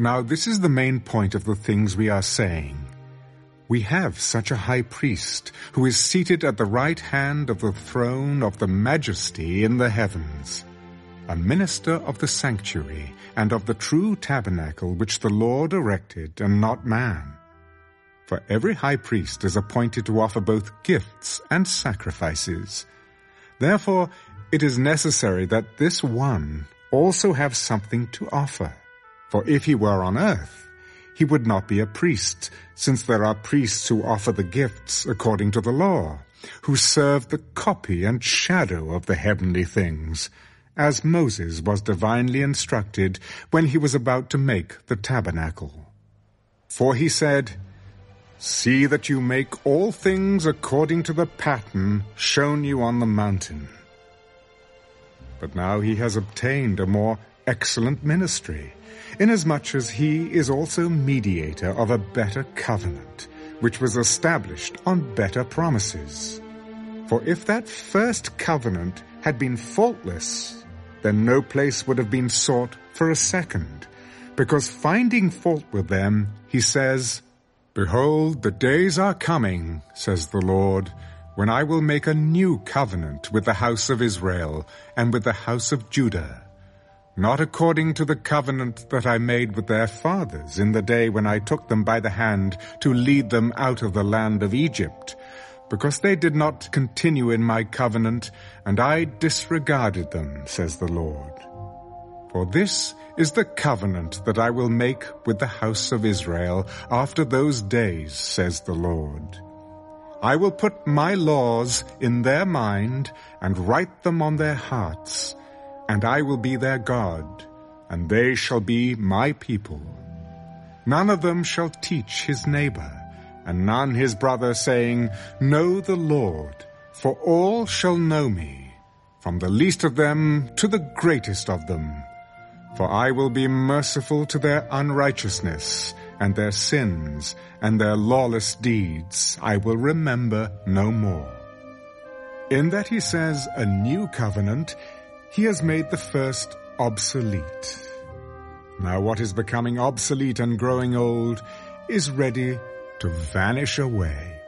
Now this is the main point of the things we are saying. We have such a high priest who is seated at the right hand of the throne of the majesty in the heavens, a minister of the sanctuary and of the true tabernacle which the Lord erected and not man. For every high priest is appointed to offer both gifts and sacrifices. Therefore, it is necessary that this one also have something to offer. For if he were on earth, he would not be a priest, since there are priests who offer the gifts according to the law, who serve the copy and shadow of the heavenly things, as Moses was divinely instructed when he was about to make the tabernacle. For he said, See that you make all things according to the pattern shown you on the mountain. But now he has obtained a more excellent ministry, inasmuch as he is also mediator of a better covenant, which was established on better promises. For if that first covenant had been faultless, then no place would have been sought for a second, because finding fault with them, he says, Behold, the days are coming, says the Lord, when I will make a new covenant with the house of Israel and with the house of Judah, not according to the covenant that I made with their fathers in the day when I took them by the hand to lead them out of the land of Egypt, because they did not continue in my covenant, and I disregarded them, says the Lord. For this is the covenant that I will make with the house of Israel after those days, says the Lord. I will put my laws in their mind and write them on their hearts, and I will be their God, and they shall be my people. None of them shall teach his neighbor, and none his brother, saying, Know the Lord, for all shall know me, from the least of them to the greatest of them. For I will be merciful to their unrighteousness, and their sins and their lawless deeds I will remember no more. In that he says a new covenant, he has made the first obsolete. Now what is becoming obsolete and growing old is ready to vanish away.